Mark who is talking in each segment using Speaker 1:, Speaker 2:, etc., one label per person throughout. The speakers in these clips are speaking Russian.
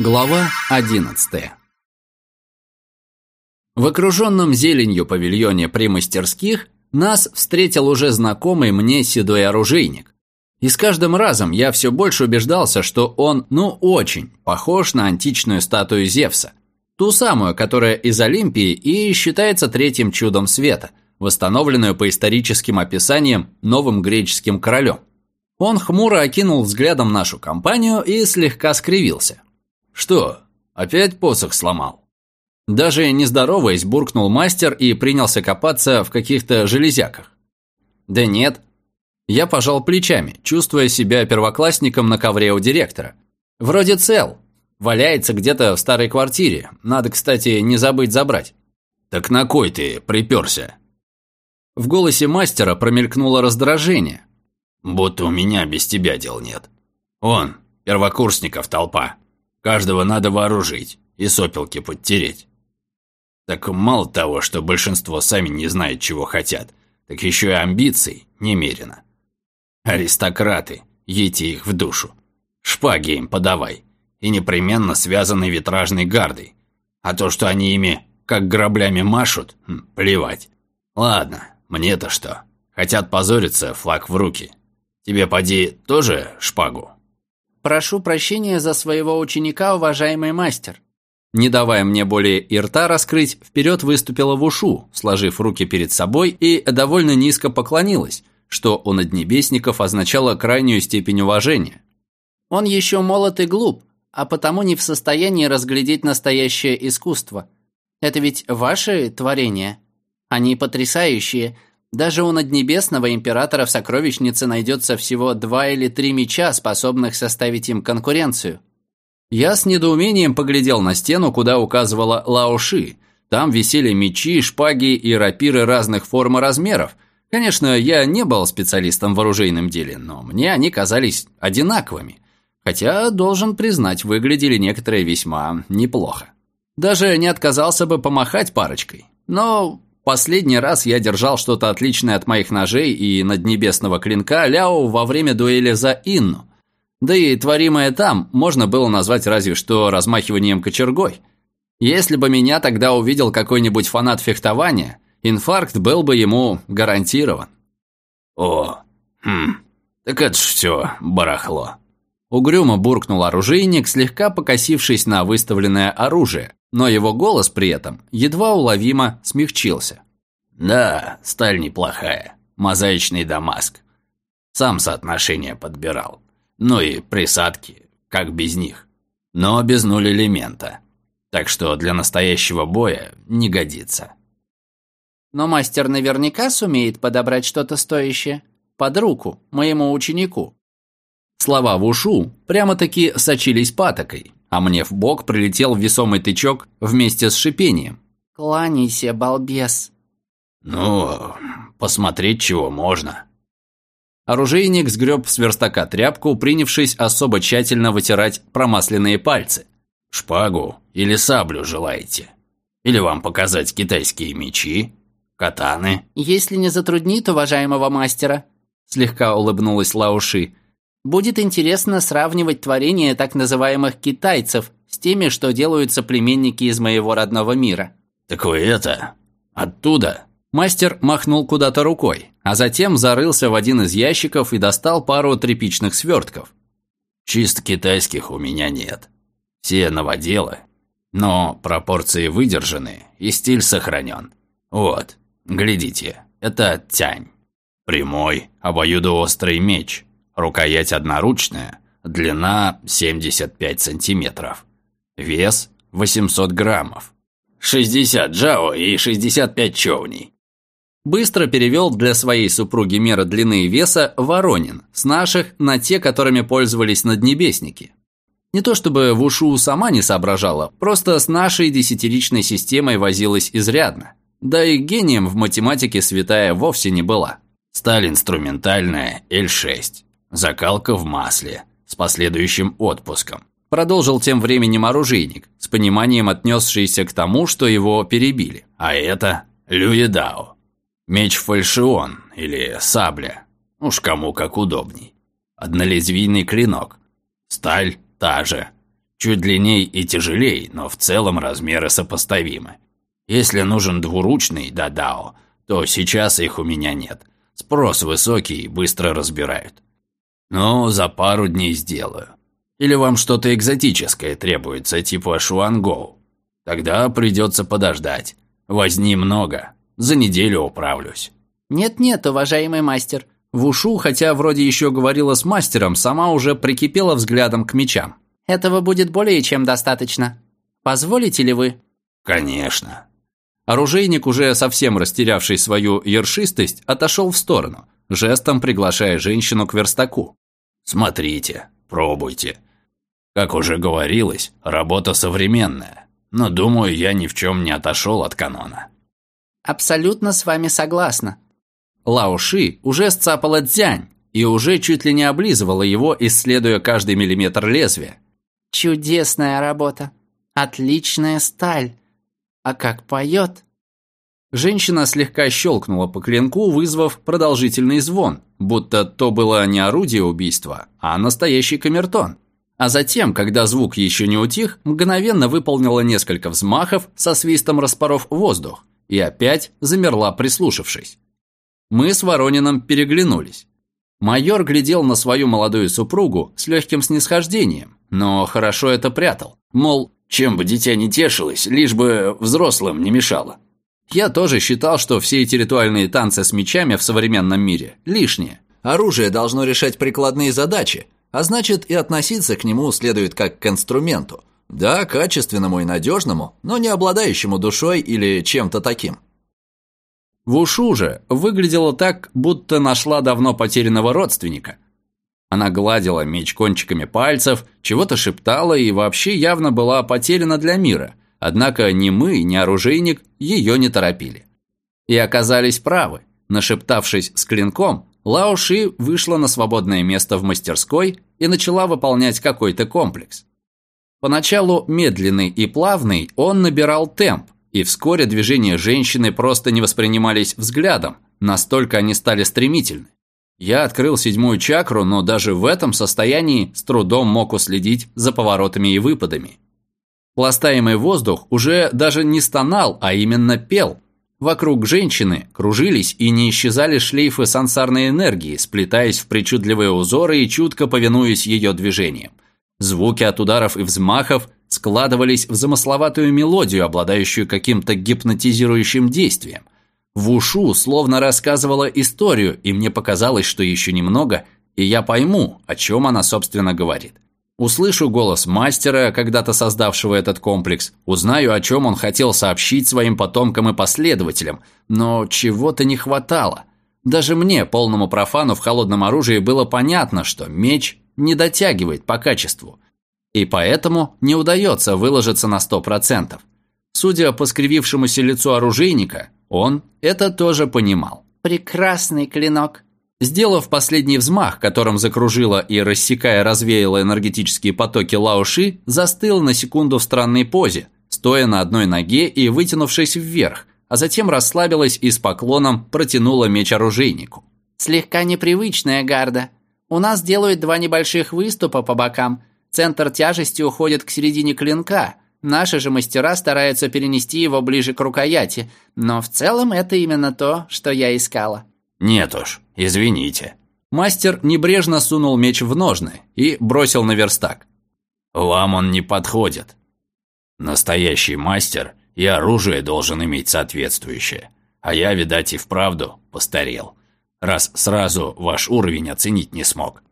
Speaker 1: Глава 11 В окруженном зеленью павильоне при мастерских нас встретил уже знакомый мне седой оружейник. И с каждым разом я все больше убеждался, что он, ну, очень похож на античную статую Зевса. Ту самую, которая из Олимпии и считается третьим чудом света, восстановленную по историческим описаниям новым греческим королем. Он хмуро окинул взглядом нашу компанию и слегка скривился. «Что, опять посох сломал?» Даже не здороваясь, буркнул мастер и принялся копаться в каких-то железяках. «Да нет». Я пожал плечами, чувствуя себя первоклассником на ковре у директора. «Вроде цел. Валяется где-то в старой квартире. Надо, кстати, не забыть забрать».
Speaker 2: «Так на кой ты приперся?»
Speaker 1: В голосе мастера промелькнуло раздражение.
Speaker 2: Будто у меня без тебя дел нет. Он, первокурсников толпа. Каждого надо вооружить и сопелки подтереть. Так мало того, что большинство сами не знают, чего хотят, так еще и амбиций немерено. Аристократы, едьте их в душу. Шпаги им подавай. И непременно связанной витражной гардой. А то, что они ими как граблями машут, хм, плевать. Ладно, мне-то что? Хотят позориться, флаг в руки. Тебе, поди, тоже шпагу?»
Speaker 3: «Прошу прощения за своего ученика, уважаемый мастер».
Speaker 1: Не давая мне более и рта раскрыть, вперед выступила в ушу, сложив руки перед собой и довольно низко поклонилась, что у наднебесников означало крайнюю степень уважения.
Speaker 3: «Он еще молод и глуп, а потому не в состоянии разглядеть настоящее искусство. Это ведь ваши творения. Они потрясающие, даже у Наднебесного Императора в сокровищнице найдется всего два или три меча, способных составить им конкуренцию.
Speaker 1: Я с недоумением поглядел на стену, куда указывала Лаоши. Там висели мечи, шпаги и рапиры разных форм и размеров. Конечно, я не был специалистом в оружейном деле, но мне они казались одинаковыми. Хотя, должен признать, выглядели некоторые весьма неплохо. Даже не отказался бы помахать парочкой. Но Последний раз я держал что-то отличное от моих ножей и наднебесного клинка Ляо во время дуэли за Инну. Да и творимое там можно было назвать разве что размахиванием кочергой. Если бы меня тогда увидел какой-нибудь фанат фехтования, инфаркт был бы ему гарантирован.
Speaker 2: «О, хм, так это ж все барахло».
Speaker 1: Угрюмо буркнул оружейник, слегка покосившись на выставленное оружие, но его голос при этом едва уловимо смягчился.
Speaker 2: «Да, сталь неплохая, мозаичный Дамаск. Сам соотношение подбирал. Ну и присадки, как без них. Но без нуль элемента. Так что для настоящего боя не годится».
Speaker 3: «Но мастер наверняка сумеет подобрать что-то стоящее. Под руку, моему ученику».
Speaker 1: Слова в ушу прямо-таки сочились патокой, а мне в бок прилетел весомый тычок вместе с шипением.
Speaker 3: «Кланяйся, балбес!»
Speaker 2: «Ну, посмотреть чего можно».
Speaker 1: Оружейник сгреб с верстака тряпку, принявшись особо тщательно вытирать промасленные пальцы.
Speaker 2: «Шпагу или саблю желаете? Или вам показать китайские мечи? Катаны?»
Speaker 3: «Если не затруднит уважаемого мастера», слегка улыбнулась Лауши, Будет интересно сравнивать творения так называемых китайцев с теми, что делают соплеменники из моего родного мира.
Speaker 2: Так вы это... оттуда?
Speaker 1: Мастер махнул куда-то рукой, а затем зарылся в один из ящиков и достал пару тряпичных свертков.
Speaker 2: Чисто китайских у меня нет. Все новоделы. Но пропорции выдержаны и стиль сохранен. Вот, глядите, это тянь. Прямой, обоюдоострый меч – Рукоять одноручная, длина 75 сантиметров. Вес 800 граммов. 60 джао и 65 човней.
Speaker 1: Быстро перевел для своей супруги меры длины и веса Воронин, с наших на те, которыми пользовались наднебесники. Не то чтобы в ушу сама не соображала, просто с нашей десятиличной системой возилась изрядно. Да и гением в математике святая вовсе не была.
Speaker 2: Сталь инструментальная L6. Закалка в масле, с последующим отпуском.
Speaker 1: Продолжил тем временем оружейник, с пониманием отнесшийся к тому, что его перебили.
Speaker 2: А это Люедао. Меч фальшион или сабля. Уж кому как удобней. Однолезвийный клинок. Сталь та же. Чуть длинней и тяжелей, но в целом размеры сопоставимы. Если нужен двуручный дадао, то сейчас их у меня нет. Спрос высокий быстро разбирают. Но за пару дней сделаю. Или вам что-то экзотическое требуется, типа шуангоу. Тогда придется подождать. Возни много. За неделю управлюсь.
Speaker 3: Нет-нет, уважаемый мастер.
Speaker 1: В ушу, хотя вроде еще говорила с мастером, сама уже прикипела взглядом к мечам.
Speaker 3: Этого будет более чем достаточно. Позволите ли вы?
Speaker 2: Конечно.
Speaker 1: Оружейник, уже совсем растерявший свою ершистость, отошел в сторону, жестом приглашая женщину к верстаку.
Speaker 2: «Смотрите, пробуйте. Как уже говорилось, работа современная, но, думаю, я ни в чем не отошел от канона».
Speaker 3: «Абсолютно с вами согласна».
Speaker 1: Лао Ши уже сцапала дзянь и уже чуть ли не облизывала его, исследуя каждый миллиметр лезвия.
Speaker 3: «Чудесная работа. Отличная сталь. А как поет?»
Speaker 1: Женщина слегка щелкнула по клинку, вызвав продолжительный звон, будто то было не орудие убийства, а настоящий камертон. А затем, когда звук еще не утих, мгновенно выполнила несколько взмахов, со свистом распоров воздух, и опять замерла, прислушавшись. Мы с Воронином переглянулись. Майор глядел на свою молодую супругу с легким снисхождением, но хорошо это прятал. Мол, чем бы дитя не тешилось, лишь бы взрослым не мешало. Я тоже считал, что все эти ритуальные танцы с мечами в современном мире лишние. Оружие должно решать прикладные задачи, а значит и относиться к нему следует как к инструменту. Да, качественному и надежному, но не обладающему душой или чем-то таким. Вушу же выглядела так, будто нашла давно потерянного родственника – она гладила меч кончиками пальцев, чего-то шептала и вообще явно была потеряна для мира. Однако ни мы, ни оружейник ее не торопили. И оказались правы. Нашептавшись с клинком, Лао Ши вышла на свободное место в мастерской и начала выполнять какой-то комплекс. Поначалу медленный и плавный, он набирал темп, и вскоре движения женщины просто не воспринимались взглядом, настолько они стали стремительны. Я открыл седьмую чакру, но даже в этом состоянии с трудом мог уследить за поворотами и выпадами. Пластаемый воздух уже даже не стонал, а именно пел. Вокруг женщины кружились и не исчезали шлейфы сансарной энергии, сплетаясь в причудливые узоры и чутко повинуясь ее движениям. Звуки от ударов и взмахов складывались в замысловатую мелодию, обладающую каким-то гипнотизирующим действием – в ушу словно рассказывала историю, и мне показалось, что еще немного, и я пойму, о чем она, собственно, говорит. Услышу голос мастера, когда-то создавшего этот комплекс, узнаю, о чем он хотел сообщить своим потомкам и последователям, но чего-то не хватало. Даже мне, полному профану в холодном оружии, было понятно, что меч не дотягивает по качеству. И поэтому не удается выложиться на сто процентов. Судя по скривившемуся лицу оружейника, он это тоже понимал.
Speaker 3: «Прекрасный клинок!»
Speaker 1: Сделав последний взмах, которым закружила и, рассекая, развеяла энергетические потоки Лауши, застыл на секунду в странной позе, стоя на одной ноге и вытянувшись вверх, а затем расслабилась и с поклоном протянула меч оружейнику.
Speaker 3: «Слегка непривычная гарда. У нас делают два небольших выступа по бокам. Центр тяжести уходит к середине клинка, Наши же мастера стараются перенести его ближе к рукояти, но в целом это именно то, что я искала.
Speaker 2: Нет уж, извините.
Speaker 1: Мастер небрежно сунул меч в ножны и бросил на верстак.
Speaker 2: Вам он не подходит. Настоящий мастер и оружие должен иметь соответствующее. А я, видать, и вправду постарел, раз сразу ваш уровень оценить не смог.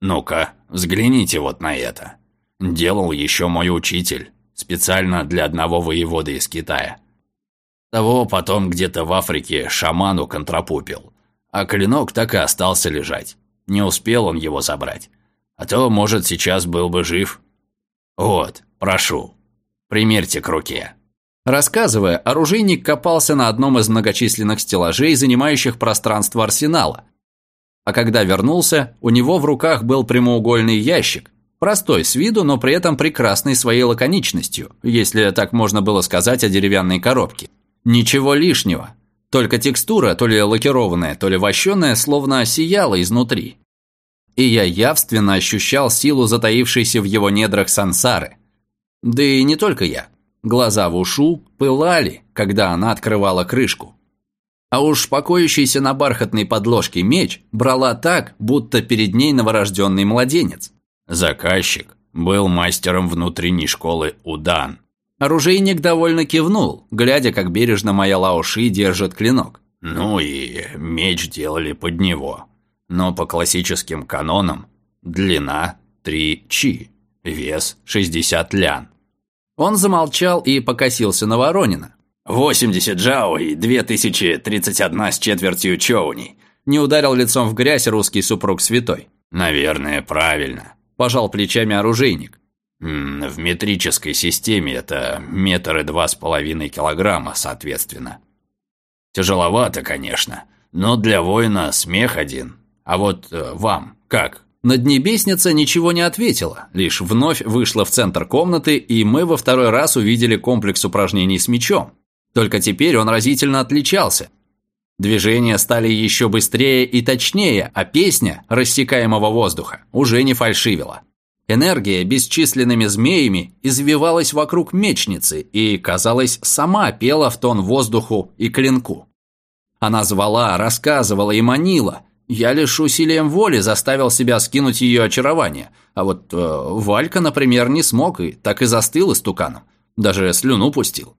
Speaker 2: Ну-ка, взгляните вот на это. Делал еще мой учитель, специально для одного воевода из Китая. Того потом где-то в Африке шаману контрапупил, а клинок так и остался лежать. Не успел он его забрать. А то, может, сейчас был бы жив. Вот, прошу, примерьте к руке.
Speaker 1: Рассказывая, оружейник копался на одном из многочисленных стеллажей, занимающих пространство арсенала. А когда вернулся, у него в руках был прямоугольный ящик, Простой с виду, но при этом прекрасный своей лаконичностью, если так можно было сказать о деревянной коробке. Ничего лишнего. Только текстура, то ли лакированная, то ли вощеная, словно сияла изнутри. и я явственно ощущал силу затаившейся в его недрах сансары. Да и не только я. Глаза в ушу пылали, когда она открывала крышку. А уж покоящийся на бархатной подложке меч брала так, будто перед ней новорожденный младенец.
Speaker 2: Заказчик был мастером внутренней школы Удан.
Speaker 1: Оружейник довольно кивнул, глядя, как бережно моя Лаоши держит клинок.
Speaker 2: Ну и меч делали под него. Но по классическим канонам длина 3 чи, вес 60 лян.
Speaker 1: Он замолчал и покосился на Воронина.
Speaker 2: «80 джао и 2031 с четвертью чоуней».
Speaker 1: Не ударил лицом в грязь русский супруг святой.
Speaker 2: «Наверное, правильно», –
Speaker 1: пожал плечами оружейник.
Speaker 2: В метрической системе это метры два с половиной килограмма, соответственно. Тяжеловато, конечно, но для воина смех один. А вот э, вам как?
Speaker 1: Наднебесница ничего не ответила, лишь вновь вышла в центр комнаты, и мы во второй раз увидели комплекс упражнений с мечом. Только теперь он разительно отличался. Движения стали еще быстрее и точнее, а песня рассекаемого воздуха уже не фальшивила. Энергия бесчисленными змеями извивалась вокруг мечницы и, казалось, сама пела в тон воздуху и клинку. Она звала, рассказывала и манила. Я лишь усилием воли заставил себя скинуть ее очарование. А вот э, Валька, например, не смог и так и застыл истуканом. Даже слюну пустил.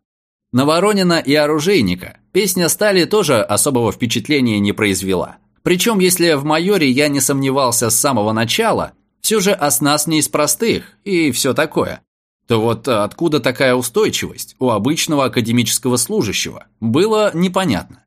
Speaker 1: На Воронина и оружейника песня Стали тоже особого впечатления не произвела. Причем, если в майоре я не сомневался с самого начала, все же оснас не из простых и все такое, то вот откуда такая устойчивость у обычного академического служащего, было непонятно.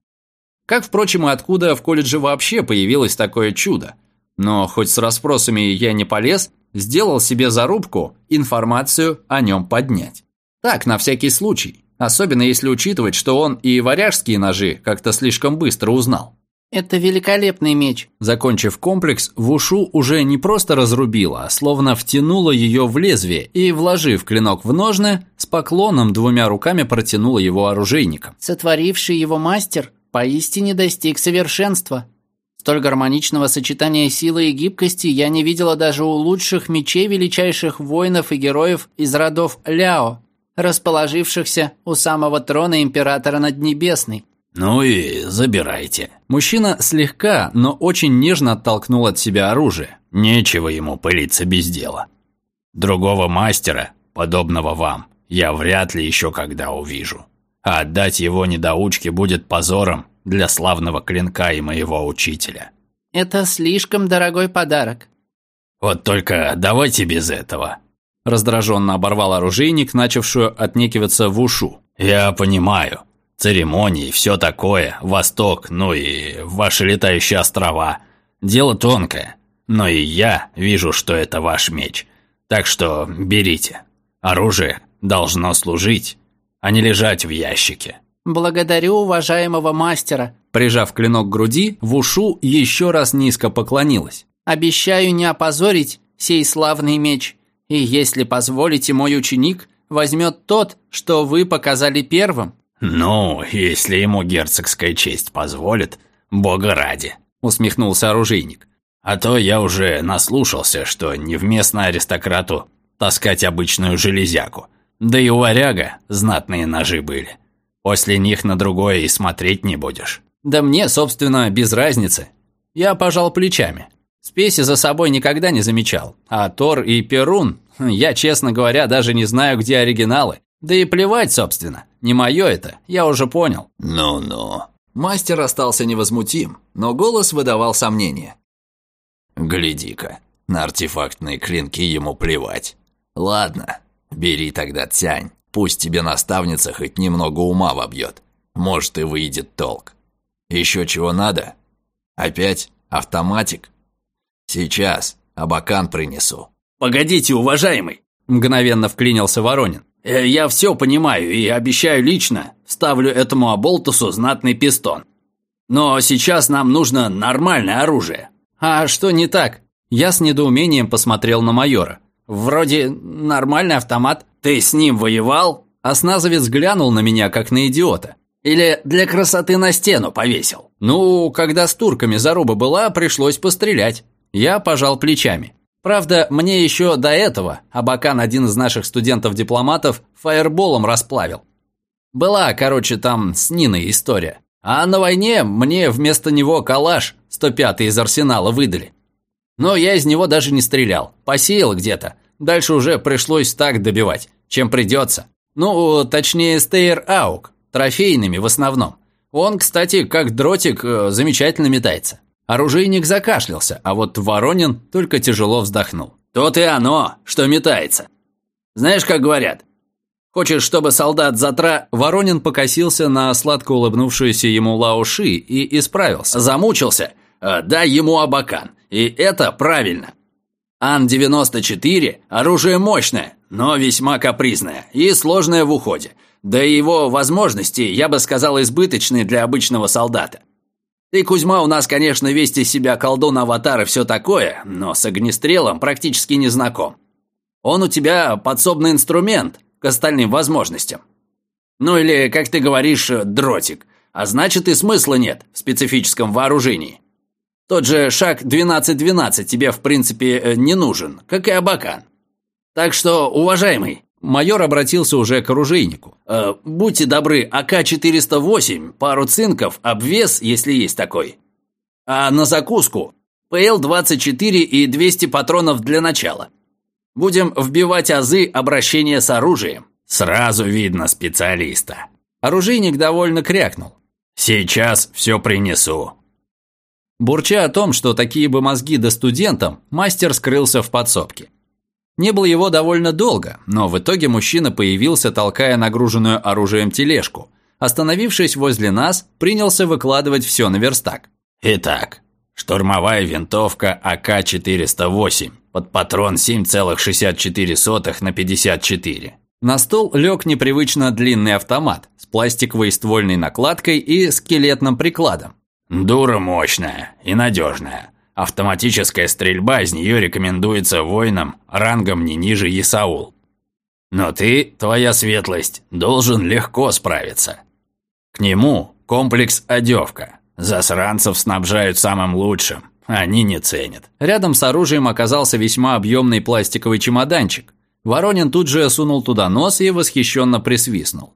Speaker 1: Как, впрочем, и откуда в колледже вообще появилось такое чудо. Но хоть с расспросами я не полез, сделал себе зарубку информацию о нем поднять. Так, на всякий случай. Особенно если учитывать, что он и варяжские ножи как-то слишком быстро узнал.
Speaker 3: «Это великолепный меч!»
Speaker 1: Закончив комплекс, Вушу уже не просто разрубила, а словно втянула ее в лезвие и, вложив клинок в ножны, с поклоном двумя руками протянула его оружейникам.
Speaker 3: «Сотворивший его мастер поистине достиг совершенства. Столь гармоничного сочетания силы и гибкости я не видела даже у лучших мечей величайших воинов и героев из родов Ляо расположившихся у самого трона императора Наднебесной.
Speaker 2: «Ну и забирайте».
Speaker 1: Мужчина слегка, но очень нежно оттолкнул от себя оружие.
Speaker 2: Нечего ему пылиться без дела. Другого мастера, подобного вам, я вряд ли еще когда увижу. А отдать его недоучке будет позором для славного клинка и моего учителя.
Speaker 3: Это слишком дорогой подарок.
Speaker 2: Вот только давайте без этого.
Speaker 1: Раздраженно оборвал оружейник, начавшую отнекиваться в ушу.
Speaker 2: «Я понимаю. Церемонии, все такое, Восток, ну и ваши летающие острова. Дело тонкое. Но и я вижу, что это ваш меч. Так что берите. Оружие должно служить, а не лежать в ящике».
Speaker 3: «Благодарю уважаемого мастера».
Speaker 1: Прижав клинок к груди, Вушу еще раз низко поклонилась.
Speaker 3: «Обещаю не опозорить сей славный меч». И если позволите, мой ученик возьмет тот, что вы показали первым».
Speaker 2: «Ну, если ему герцогская честь позволит, бога ради», — усмехнулся оружейник. «А то я уже наслушался, что невместно аристократу таскать обычную железяку. Да и у варяга знатные ножи были. После них на другое и смотреть не будешь».
Speaker 1: «Да мне, собственно, без разницы. Я пожал плечами. Спеси за собой никогда не замечал. А Тор и Перун, я, честно говоря, даже не знаю, где оригиналы. Да и плевать, собственно. Не мое это, я уже понял.
Speaker 2: Ну-ну.
Speaker 1: Мастер остался невозмутим, но голос выдавал сомнения.
Speaker 2: Гляди-ка, на артефактные клинки ему плевать. Ладно, бери тогда тянь. Пусть тебе наставница хоть немного ума вобьет. Может и выйдет толк. Еще чего надо? Опять автоматик? Сейчас, абакан принесу».
Speaker 1: «Погодите, уважаемый!» – мгновенно вклинился Воронин. «Э, «Я все понимаю и обещаю лично, ставлю этому оболтусу знатный пистон. Но сейчас нам нужно нормальное оружие». «А что не так?» Я с недоумением посмотрел на майора. «Вроде нормальный автомат. Ты с ним воевал?» Осназовец глянул на меня, как на идиота. «Или для красоты на стену повесил?» «Ну, когда с турками заруба была, пришлось пострелять». Я пожал плечами. Правда, мне еще до этого Абакан, один из наших студентов-дипломатов, фаерболом расплавил. Была, короче, там с Ниной история. А на войне мне вместо него калаш 105 из арсенала выдали. Но я из него даже не стрелял, посеял где-то. Дальше уже пришлось так добивать, чем придется. Ну, точнее, стейр аук, трофейными в основном. Он, кстати, как дротик, э, замечательно метается. Оружейник закашлялся, а вот Воронин только тяжело вздохнул.
Speaker 2: «То и оно, что метается. Знаешь, как говорят, Хочешь, чтобы солдат затра...»
Speaker 1: Воронин покосился на сладко улыбнувшуюся ему Лауши и исправился.
Speaker 2: «Замучился? А, дай ему абакан. И это правильно. Ан-94 – оружие мощное, но весьма капризное и сложное в уходе. Да и его возможности, я бы сказал, избыточные для обычного солдата. Ты, Кузьма, у нас, конечно, весь из себя колдун-аватар и все такое, но с огнестрелом практически не знаком. Он у тебя подсобный инструмент, к остальным возможностям. Ну или, как ты говоришь, дротик. А значит и смысла нет в специфическом вооружении. Тот же шаг 12-12 тебе, в принципе, э, не нужен, как и абакан. Так что, уважаемый,
Speaker 1: майор обратился уже к оружейнику.
Speaker 2: Э, будьте добры, АК-408, пару цинков, обвес, если есть такой. А на закуску ПЛ-24 и 200 патронов для начала. Будем вбивать азы обращения с оружием. Сразу видно специалиста.
Speaker 1: Оружейник довольно крякнул.
Speaker 2: Сейчас все принесу.
Speaker 1: Бурча о том, что такие бы мозги до студентам, мастер скрылся в подсобке. Не было его довольно долго, но в итоге мужчина появился, толкая нагруженную оружием тележку. Остановившись возле нас, принялся выкладывать все на верстак.
Speaker 2: Итак, штурмовая винтовка АК-408 под патрон 7,64 на 54.
Speaker 1: На стол лег непривычно длинный автомат с пластиковой ствольной накладкой и скелетным прикладом.
Speaker 2: Дура мощная и надежная. Автоматическая стрельба из нее рекомендуется воинам рангом не ниже Исаул. Но ты, твоя светлость, должен легко справиться. К нему комплекс «Одевка». Засранцев снабжают самым лучшим. Они не ценят.
Speaker 1: Рядом с оружием оказался весьма объемный пластиковый чемоданчик. Воронин тут же сунул туда нос и восхищенно присвистнул.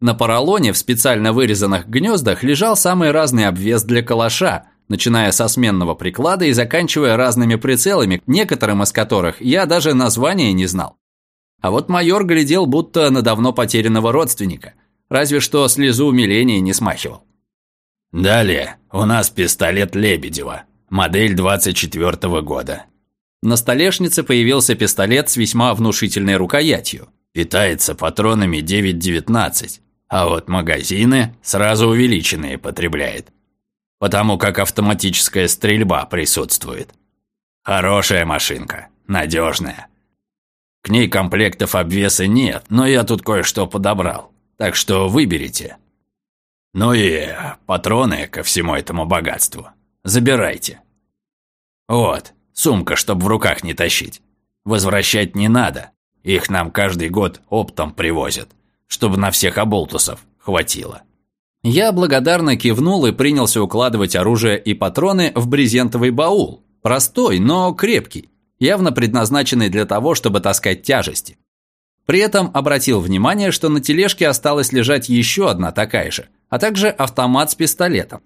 Speaker 1: На поролоне в специально вырезанных гнездах лежал самый разный обвес для калаша, начиная со сменного приклада и заканчивая разными прицелами, некоторым из которых я даже названия не знал. А вот майор глядел будто на давно потерянного родственника, разве что слезу умиления не смахивал.
Speaker 2: «Далее у нас пистолет Лебедева», модель 24 -го года.
Speaker 1: На столешнице появился пистолет с весьма внушительной рукоятью.
Speaker 2: Питается патронами 9.19, а вот магазины сразу увеличенные потребляет. Потому как автоматическая стрельба присутствует. Хорошая машинка, надежная. К ней комплектов обвеса нет, но я тут кое-что подобрал. Так что выберите. Ну и патроны ко всему этому богатству. Забирайте. Вот, сумка, чтоб в руках не тащить. Возвращать не надо. Их нам каждый год оптом привозят, чтобы на всех оболтусов хватило.
Speaker 1: Я благодарно кивнул и принялся укладывать оружие и патроны в брезентовый баул. Простой, но крепкий, явно предназначенный для того, чтобы таскать тяжести. При этом обратил внимание, что на тележке осталась лежать еще одна такая же, а также автомат с пистолетом.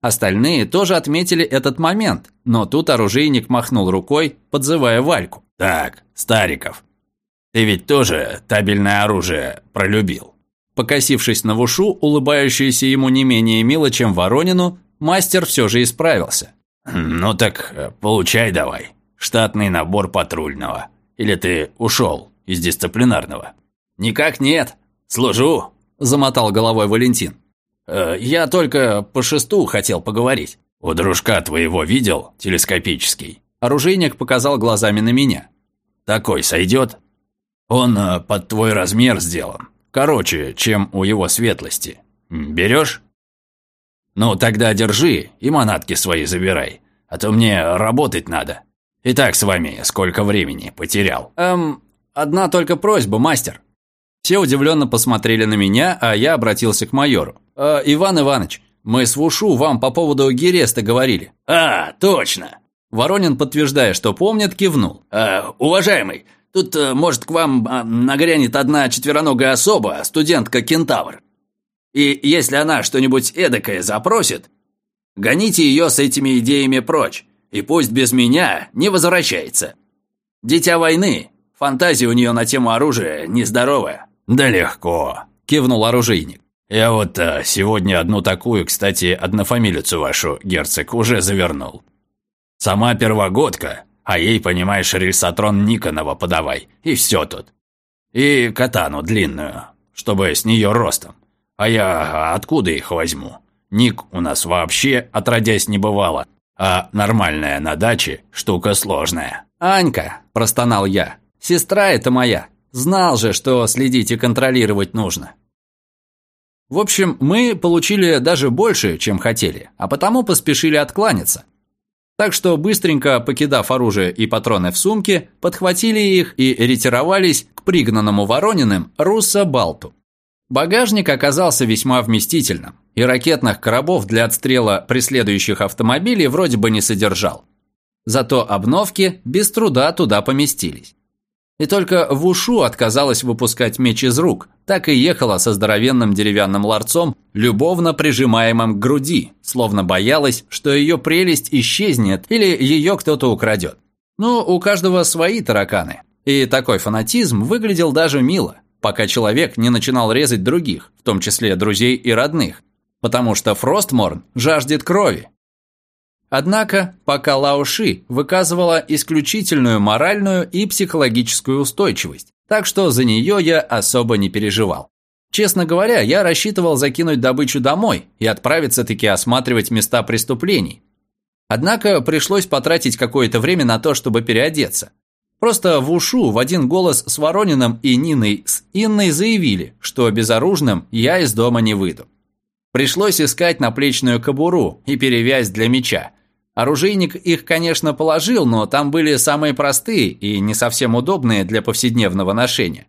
Speaker 1: Остальные тоже отметили этот момент, но тут оружейник махнул рукой, подзывая Вальку.
Speaker 2: «Так, Стариков, ты ведь тоже табельное оружие пролюбил?»
Speaker 1: Покосившись на Вушу, улыбающуюся ему не менее мило, чем Воронину, мастер все же исправился.
Speaker 2: «Ну так э, получай давай, штатный набор патрульного. Или ты ушел из дисциплинарного?»
Speaker 1: «Никак нет, служу», – замотал головой Валентин. Э, я только по шесту хотел поговорить.
Speaker 2: У дружка твоего видел телескопический?
Speaker 1: Оружейник показал глазами на меня.
Speaker 2: Такой сойдет? Он э, под твой размер сделан. Короче, чем у его светлости. Берешь? Ну, тогда держи и манатки свои забирай. А то мне работать надо. И так с вами сколько времени потерял.
Speaker 1: Эм, одна только просьба, мастер. Все удивленно посмотрели на меня, а я обратился к майору. «Э, «Иван Иванович, мы с Вушу вам по поводу Гереста говорили».
Speaker 2: «А, точно!»
Speaker 1: Воронин, подтверждая, что помнит, кивнул.
Speaker 2: «Э, «Уважаемый, тут, э, может, к вам э, нагрянет одна четвероногая особа, студентка Кентавр. И если она что-нибудь эдакое запросит, гоните ее с этими идеями прочь, и пусть без меня не возвращается. Дитя войны, фантазия у нее на тему оружия нездоровая».
Speaker 1: «Да легко», – кивнул оружейник.
Speaker 2: «Я вот а, сегодня одну такую, кстати, однофамилицу вашу, герцог, уже завернул. Сама первогодка, а ей, понимаешь, рельсотрон Никонова подавай, и все тут. И катану длинную, чтобы с нее ростом. А я откуда их возьму? Ник у нас вообще отродясь не бывало, а нормальная на даче штука сложная».
Speaker 1: «Анька», – простонал я, – «сестра это моя, знал же, что следить и контролировать нужно». В общем, мы получили даже больше, чем хотели, а потому поспешили откланяться. Так что, быстренько покидав оружие и патроны в сумке, подхватили их и ретировались к пригнанному Ворониным Руссо-Балту. Багажник оказался весьма вместительным, и ракетных коробов для отстрела преследующих автомобилей вроде бы не содержал. Зато обновки без труда туда поместились. И только в ушу отказалась выпускать меч из рук, так и ехала со здоровенным деревянным ларцом, любовно прижимаемым к груди, словно боялась, что ее прелесть исчезнет или ее кто-то украдет. Ну, у каждого свои тараканы. И такой фанатизм выглядел даже мило, пока человек не начинал резать других, в том числе друзей и родных, потому что Фростморн жаждет крови, Однако, пока Лаоши выказывала исключительную моральную и психологическую устойчивость, так что за нее я особо не переживал. Честно говоря, я рассчитывал закинуть добычу домой и отправиться-таки осматривать места преступлений. Однако пришлось потратить какое-то время на то, чтобы переодеться. Просто в ушу в один голос с Ворониным и Ниной с Инной заявили, что безоружным я из дома не выйду. Пришлось искать наплечную кобуру и перевязь для меча, Оружейник их, конечно, положил, но там были самые простые и не совсем удобные для повседневного ношения.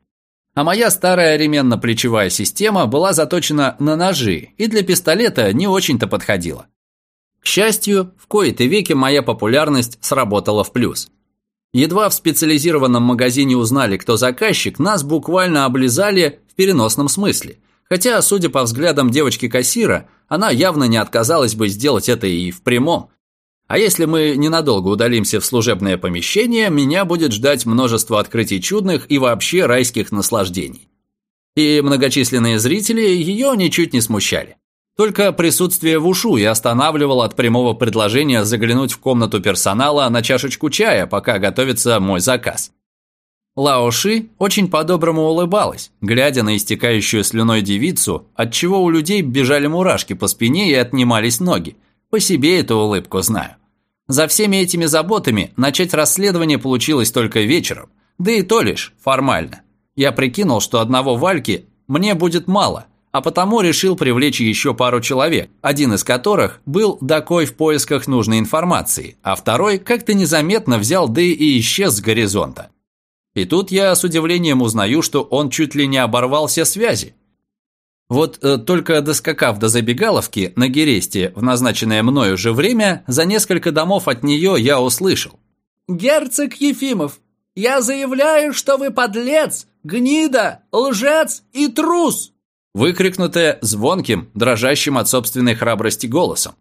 Speaker 1: А моя старая ременно-плечевая система была заточена на ножи и для пистолета не очень-то подходила. К счастью, в кои-то веки моя популярность сработала в плюс. Едва в специализированном магазине узнали, кто заказчик, нас буквально облизали в переносном смысле. Хотя, судя по взглядам девочки-кассира, она явно не отказалась бы сделать это и в прямом – а если мы ненадолго удалимся в служебное помещение, меня будет ждать множество открытий чудных и вообще райских наслаждений. И многочисленные зрители ее ничуть не смущали. Только присутствие в ушу и останавливало от прямого предложения заглянуть в комнату персонала на чашечку чая, пока готовится мой заказ. Лао Ши очень по-доброму улыбалась, глядя на истекающую слюной девицу, отчего у людей бежали мурашки по спине и отнимались ноги, по себе эту улыбку знаю. За всеми этими заботами начать расследование получилось только вечером, да и то лишь формально. Я прикинул, что одного Вальки мне будет мало, а потому решил привлечь еще пару человек, один из которых был докой в поисках нужной информации, а второй как-то незаметно взял да и исчез с горизонта. И тут я с удивлением узнаю, что он чуть ли не оборвал все связи, вот э, только доскакав до забегаловки на Гересте в назначенное мною же время, за несколько домов от нее я услышал.
Speaker 4: «Герцог Ефимов, я заявляю, что вы подлец, гнида, лжец и трус!»
Speaker 1: Выкрикнутое звонким, дрожащим от собственной храбрости голосом.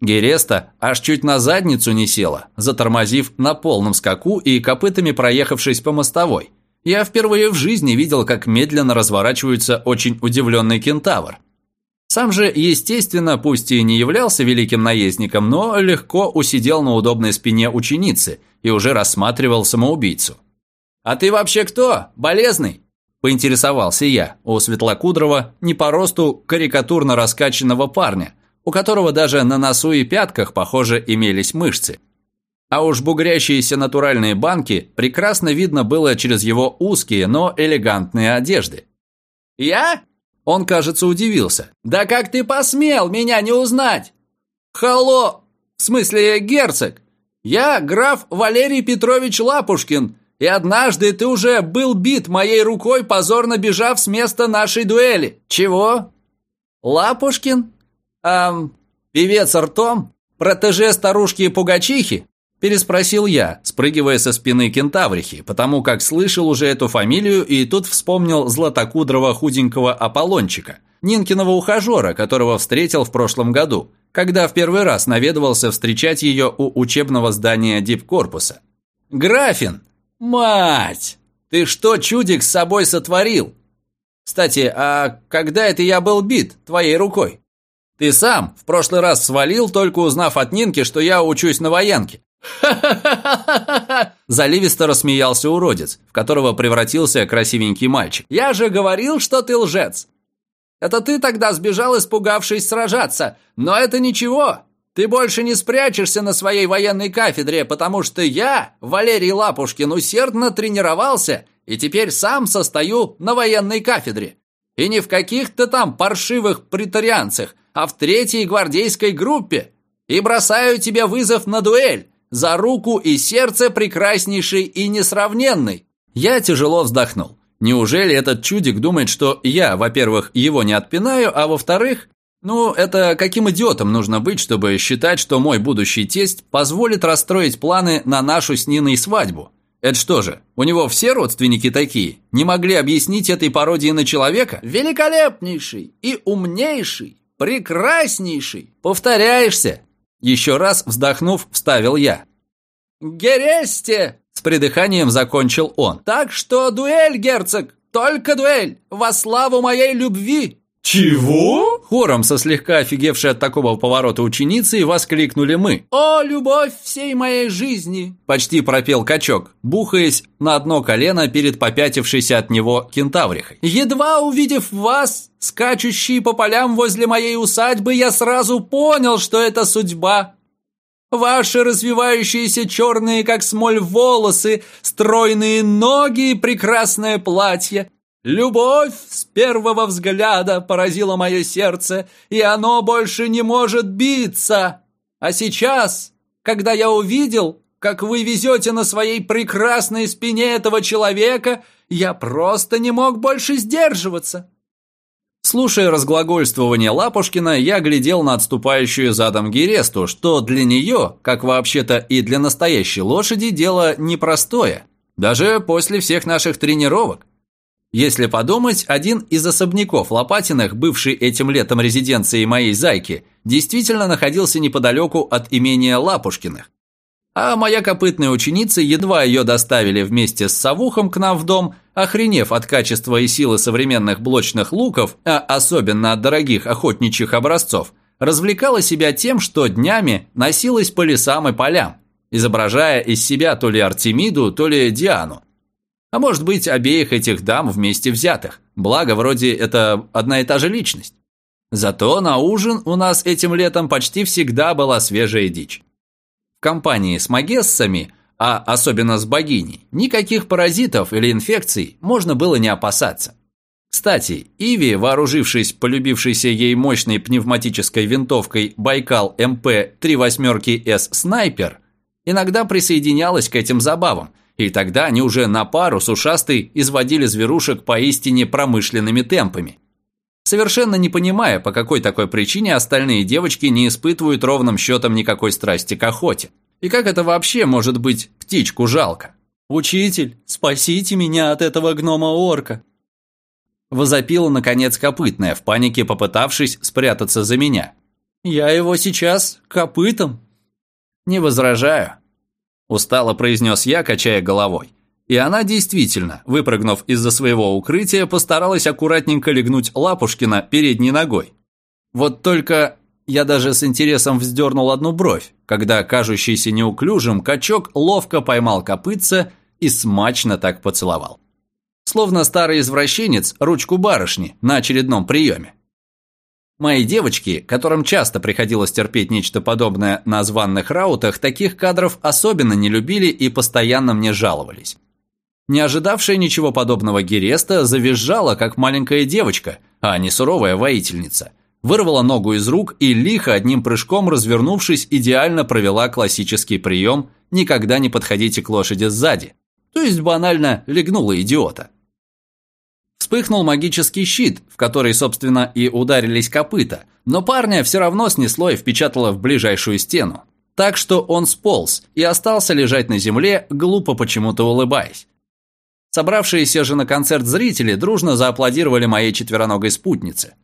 Speaker 1: Гереста аж чуть на задницу не села, затормозив на полном скаку и копытами проехавшись по мостовой. Я впервые в жизни видел, как медленно разворачивается очень удивленный кентавр. Сам же, естественно, пусть и не являлся великим наездником, но легко усидел на удобной спине ученицы и уже рассматривал самоубийцу. «А ты вообще кто? Болезный?» – поинтересовался я у Светлокудрова не по росту карикатурно раскачанного парня, у которого даже на носу и пятках, похоже, имелись мышцы. А уж бугрящиеся натуральные банки прекрасно видно было через его узкие, но элегантные одежды.
Speaker 4: «Я?»
Speaker 1: Он, кажется, удивился.
Speaker 4: «Да как ты посмел меня не узнать?» «Халло! В смысле, герцог! Я граф Валерий Петрович Лапушкин, и однажды ты уже был бит моей рукой, позорно бежав с места нашей дуэли. Чего? Лапушкин? Эм, певец ртом? Протеже старушки Пугачихи?
Speaker 1: Переспросил я, спрыгивая со спины кентаврихи, потому как слышал уже эту фамилию и тут вспомнил златокудрого худенького Аполлончика, Нинкиного ухажера, которого встретил в прошлом году, когда в первый раз наведывался встречать ее у учебного здания дипкорпуса. «Графин! Мать! Ты что, чудик, с собой сотворил? Кстати, а когда это я был бит твоей рукой? Ты сам в прошлый раз свалил, только узнав от Нинки, что я учусь на военке. Заливисто рассмеялся уродец, в которого превратился красивенький мальчик. «Я же говорил, что ты лжец! Это ты тогда сбежал, испугавшись сражаться, но это ничего! Ты больше не спрячешься на своей военной кафедре, потому что я, Валерий Лапушкин, усердно тренировался и теперь сам состою на военной кафедре. И не в каких-то там паршивых претарианцах, а в третьей гвардейской группе. И бросаю тебе вызов на дуэль за руку и сердце прекраснейшей и несравненной. Я тяжело вздохнул. Неужели этот чудик думает, что я, во-первых, его не отпинаю, а во-вторых, ну, это каким идиотом нужно быть, чтобы считать, что мой будущий тесть позволит расстроить планы на нашу с Ниной свадьбу? Это что же, у него все родственники такие? Не могли объяснить этой пародии на человека? Великолепнейший и умнейший, прекраснейший. Повторяешься, еще раз вздохнув, вставил я. «Гересте!» – с придыханием закончил он. «Так что дуэль, герцог! Только дуэль! Во славу моей любви!»
Speaker 2: «Чего?»
Speaker 1: Хором со слегка офигевшей от такого поворота ученицы воскликнули мы.
Speaker 3: «О, любовь всей моей жизни!»
Speaker 1: Почти пропел качок, бухаясь на одно колено перед попятившейся от него кентаврихой.
Speaker 3: «Едва увидев вас, скачущие по полям возле моей усадьбы, я сразу понял, что это судьба. Ваши развивающиеся черные, как смоль, волосы, стройные ноги и прекрасное платье. Любовь с первого взгляда поразила мое сердце, и оно больше не может биться. А сейчас, когда я увидел, как вы везете на своей прекрасной спине этого человека, я просто не мог больше сдерживаться».
Speaker 1: Слушая разглагольствование Лапушкина, я глядел на отступающую задом Гересту, что для нее, как вообще-то и для настоящей лошади, дело непростое. Даже после всех наших тренировок. Если подумать, один из особняков Лопатиных, бывший этим летом резиденцией моей зайки, действительно находился неподалеку от имения Лапушкиных. А моя копытная ученица, едва ее доставили вместе с Савухом к нам в дом, охренев от качества и силы современных блочных луков, а особенно от дорогих охотничьих образцов, развлекала себя тем, что днями носилась по лесам и полям, изображая из себя то ли Артемиду, то ли Диану, а может быть, обеих этих дам вместе взятых. Благо, вроде это одна и та же личность. Зато на ужин у нас этим летом почти всегда была свежая дичь. В компании с магессами, а особенно с богиней, никаких паразитов или инфекций можно было не опасаться. Кстати, Иви, вооружившись полюбившейся ей мощной пневматической винтовкой Байкал МП 3 восьмерки С Снайпер, иногда присоединялась к этим забавам – и тогда они уже на пару с ушастой изводили зверушек поистине промышленными темпами. Совершенно не понимая, по какой такой причине остальные девочки не испытывают ровным счетом никакой страсти к охоте. И как это вообще может быть птичку жалко? «Учитель, спасите меня от этого гнома-орка!» Возопила, наконец, копытная, в панике попытавшись спрятаться за меня. «Я его сейчас копытом!» «Не возражаю», Устало произнес я, качая головой. И она действительно, выпрыгнув из-за своего укрытия, постаралась аккуратненько легнуть Лапушкина передней ногой. Вот только я даже с интересом вздернул одну бровь, когда кажущийся неуклюжим качок ловко поймал копытца и смачно так поцеловал. Словно старый извращенец ручку барышни на очередном приеме. Мои девочки, которым часто приходилось терпеть нечто подобное на званных раутах, таких кадров особенно не любили и постоянно мне жаловались. Не ожидавшая ничего подобного Гереста завизжала, как маленькая девочка, а не суровая воительница. Вырвала ногу из рук и лихо одним прыжком, развернувшись, идеально провела классический прием «никогда не подходите к лошади сзади». То есть банально легнула идиота. Вспыхнул магический щит, в который, собственно, и ударились копыта, но парня все равно снесло и впечатало в ближайшую стену. Так что он сполз и остался лежать на земле, глупо почему-то улыбаясь. Собравшиеся же на концерт зрители дружно зааплодировали моей четвероногой спутнице.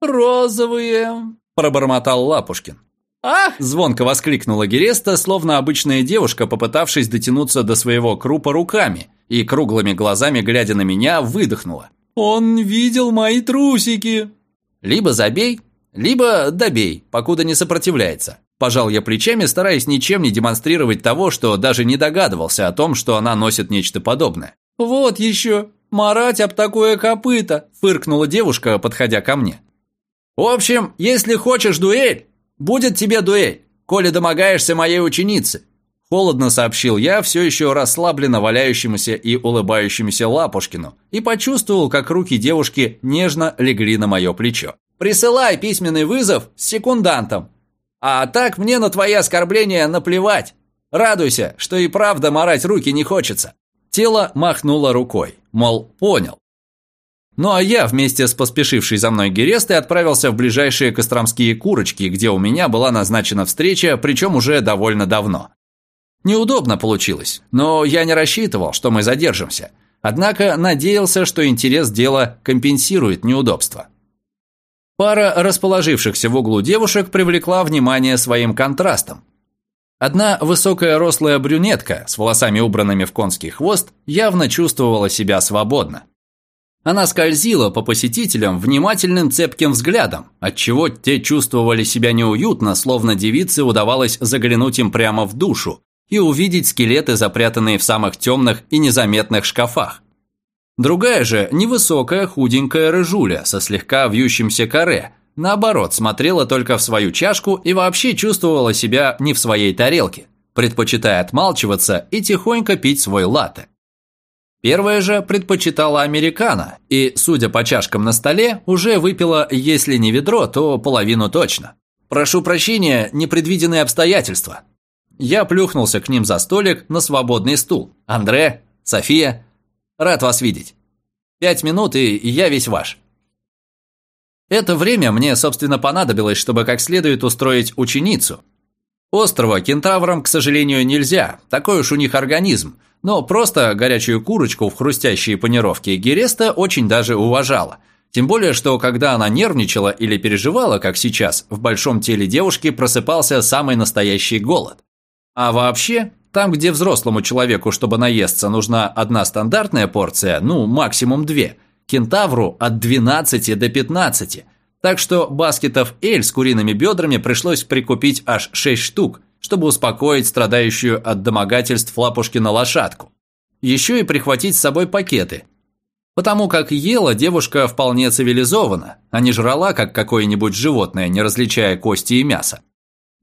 Speaker 4: «Розовые!» – пробормотал Лапушкин.
Speaker 1: «Ах!» – звонко воскликнула Гереста, словно обычная девушка, попытавшись дотянуться до своего крупа руками, и круглыми глазами, глядя на меня, выдохнула.
Speaker 4: «Он видел мои трусики!»
Speaker 1: «Либо забей, либо добей, покуда не сопротивляется». Пожал я плечами, стараясь ничем не демонстрировать того, что даже не догадывался о том, что она носит нечто подобное.
Speaker 4: «Вот еще! Марать об такое копыто!» – фыркнула девушка, подходя ко мне.
Speaker 1: «В общем, если хочешь дуэль, будет тебе дуэль, коли домогаешься моей ученицы!» Холодно сообщил я все еще расслабленно валяющемуся и улыбающемуся Лапушкину и почувствовал, как руки девушки нежно легли на мое плечо. «Присылай письменный вызов с секундантом, а так мне на твои оскорбления наплевать. Радуйся, что и правда морать руки не хочется. Тело махнуло рукой, мол, понял. Ну а я вместе с поспешившей за мной Герестой отправился в ближайшие костромские курочки, где у меня была назначена встреча, причем уже довольно давно. Неудобно получилось, но я не рассчитывал, что мы задержимся. Однако надеялся, что интерес дела компенсирует неудобства. Пара расположившихся в углу девушек привлекла внимание своим контрастом. Одна высокая рослая брюнетка с волосами убранными в конский хвост явно чувствовала себя свободно. Она скользила по посетителям внимательным цепким взглядом, отчего те чувствовали себя неуютно, словно девице удавалось заглянуть им прямо в душу и увидеть скелеты, запрятанные в самых темных и незаметных шкафах. Другая же, невысокая, худенькая рыжуля со слегка вьющимся каре, наоборот, смотрела только в свою чашку и вообще чувствовала себя не в своей тарелке, предпочитая отмалчиваться и тихонько пить свой латте. Первая же предпочитала американо и, судя по чашкам на столе, уже выпила, если не ведро, то половину точно. «Прошу прощения, непредвиденные обстоятельства». Я плюхнулся к ним за столик на свободный стул. «Андре, София, Рад вас видеть. Пять минут, и я весь ваш. Это время мне, собственно, понадобилось, чтобы как следует устроить ученицу. Острова кентаврам, к сожалению, нельзя, такой уж у них организм, но просто горячую курочку в хрустящие панировки Гереста очень даже уважала. Тем более, что когда она нервничала или переживала, как сейчас, в большом теле девушки просыпался самый настоящий голод. А вообще, там, где взрослому человеку, чтобы наесться, нужна одна стандартная порция, ну, максимум две, кентавру от 12 до 15. Так что баскетов эль с куриными бедрами пришлось прикупить аж 6 штук, чтобы успокоить страдающую от домогательств Лапушкина лошадку. Еще и прихватить с собой пакеты. Потому как ела девушка вполне цивилизованно, а не жрала, как какое-нибудь животное, не различая кости и мясо.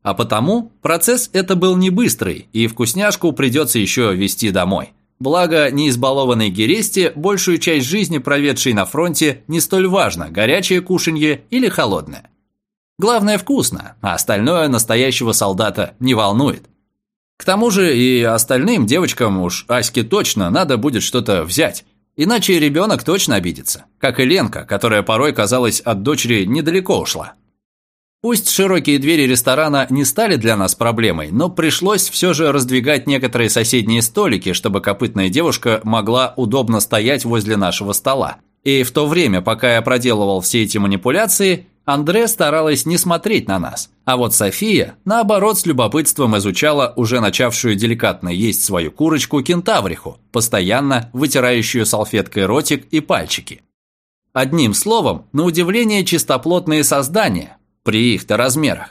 Speaker 1: А потому процесс это был не быстрый, и вкусняшку придется еще везти домой. Благо, не избалованной Гересте, большую часть жизни проведшей на фронте, не столь важно, горячее кушанье или холодное. Главное вкусно, а остальное настоящего солдата не волнует. К тому же и остальным девочкам уж Аське точно надо будет что-то взять. Иначе ребенок точно обидится, как и Ленка, которая порой, казалось, от дочери недалеко ушла. Пусть широкие двери ресторана не стали для нас проблемой, но пришлось все же раздвигать некоторые соседние столики, чтобы копытная девушка могла удобно стоять возле нашего стола. И в то время, пока я проделывал все эти манипуляции, Андре старалась не смотреть на нас. А вот София, наоборот, с любопытством изучала уже начавшую деликатно есть свою курочку кентавриху, постоянно вытирающую салфеткой ротик и пальчики. Одним словом, на удивление чистоплотные создания, при их-то размерах.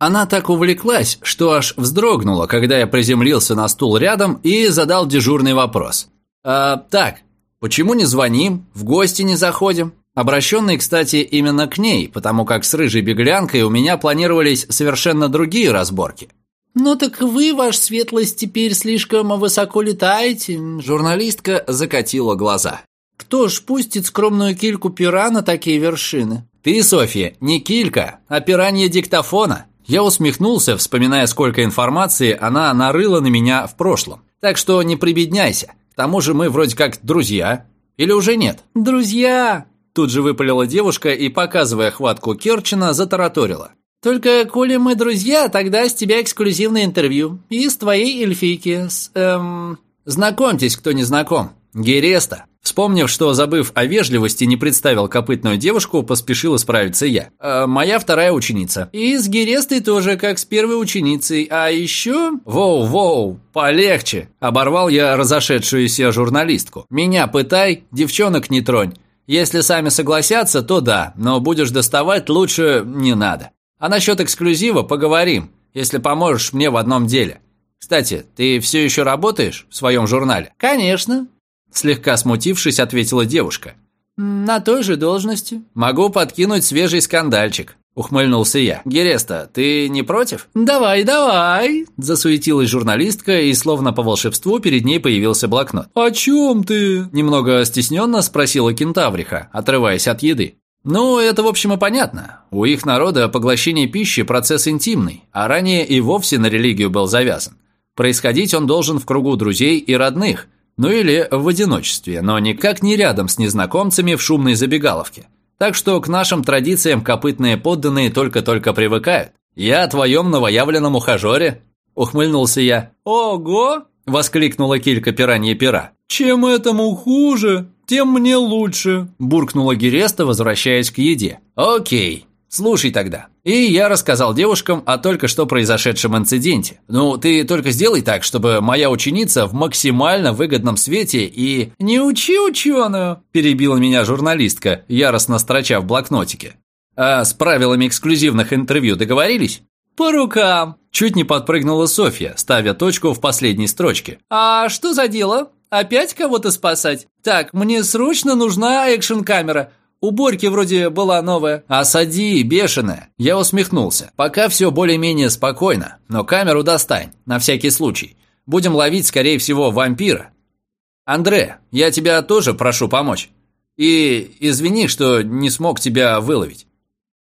Speaker 1: Она так увлеклась, что аж вздрогнула, когда я приземлился на стул рядом и задал дежурный вопрос. «А, так, почему не звоним, в гости не заходим?» Обращенный, кстати, именно к ней, потому как с рыжей беглянкой у меня планировались совершенно другие разборки.
Speaker 3: «Ну так вы, ваш светлость, теперь слишком высоко летаете»,
Speaker 1: журналистка закатила глаза.
Speaker 3: «Кто ж пустит скромную кильку пера на такие вершины?»
Speaker 1: «Ты, Софья, не килька, а пиранье диктофона». Я усмехнулся, вспоминая, сколько информации она нарыла на меня в прошлом. Так что не прибедняйся. К тому же мы вроде как друзья. Или уже нет?
Speaker 3: «Друзья!»
Speaker 1: Тут же выпалила девушка и, показывая хватку Керчина, затараторила.
Speaker 3: Только коли мы друзья, тогда с тебя эксклюзивное интервью. И с твоей эльфийки, с, эм...
Speaker 4: Знакомьтесь, кто не знаком. Гереста. Вспомнив, что, забыв о вежливости, не представил копытную девушку, поспешил исправиться я. А моя вторая ученица.
Speaker 3: И с Герестой тоже, как с первой ученицей. А еще...
Speaker 4: Воу-воу, полегче. Оборвал я разошедшуюся журналистку. Меня пытай, девчонок не тронь. Если сами согласятся, то да, но будешь доставать лучше не надо. А насчет эксклюзива поговорим, если поможешь мне в одном деле. Кстати, ты все еще работаешь в своем журнале?
Speaker 3: Конечно.
Speaker 4: Слегка смутившись, ответила девушка.
Speaker 3: «На той же должности».
Speaker 4: «Могу подкинуть свежий скандальчик», – ухмыльнулся я. «Гереста, ты не против?»
Speaker 3: «Давай, давай», –
Speaker 4: засуетилась журналистка, и словно по волшебству перед ней появился блокнот.
Speaker 3: «О чем ты?»
Speaker 4: – немного стесненно спросила кентавриха, отрываясь от еды. «Ну, это, в общем, и понятно. У их народа поглощение пищи – процесс интимный, а ранее и вовсе на религию был завязан. Происходить он должен в кругу друзей и родных – ну или в одиночестве, но никак не рядом с незнакомцами в шумной забегаловке. Так что к нашим традициям копытные подданные только-только привыкают. «Я о твоем новоявленном ухажере», – ухмыльнулся я.
Speaker 3: «Ого!»
Speaker 4: – воскликнула килька пиранья пера.
Speaker 3: «Чем этому хуже, тем мне лучше», –
Speaker 4: буркнула Гереста, возвращаясь к еде. «Окей, Слушай тогда. И я рассказал девушкам о только что произошедшем инциденте. Ну, ты только сделай так, чтобы моя ученица в максимально выгодном свете и...
Speaker 3: «Не учи ученую!»
Speaker 4: – перебила меня журналистка, яростно строча в блокнотике. «А с правилами эксклюзивных интервью договорились?»
Speaker 3: «По рукам!»
Speaker 4: Чуть не подпрыгнула Софья, ставя точку в последней строчке.
Speaker 3: «А что за дело? Опять кого-то спасать? Так, мне срочно нужна экшн-камера. У Борьки вроде была новая.
Speaker 4: «Осади, бешеная!» Я усмехнулся. «Пока все более-менее спокойно, но камеру достань, на всякий случай. Будем ловить, скорее всего, вампира. Андре, я тебя тоже прошу помочь. И извини, что не смог тебя выловить.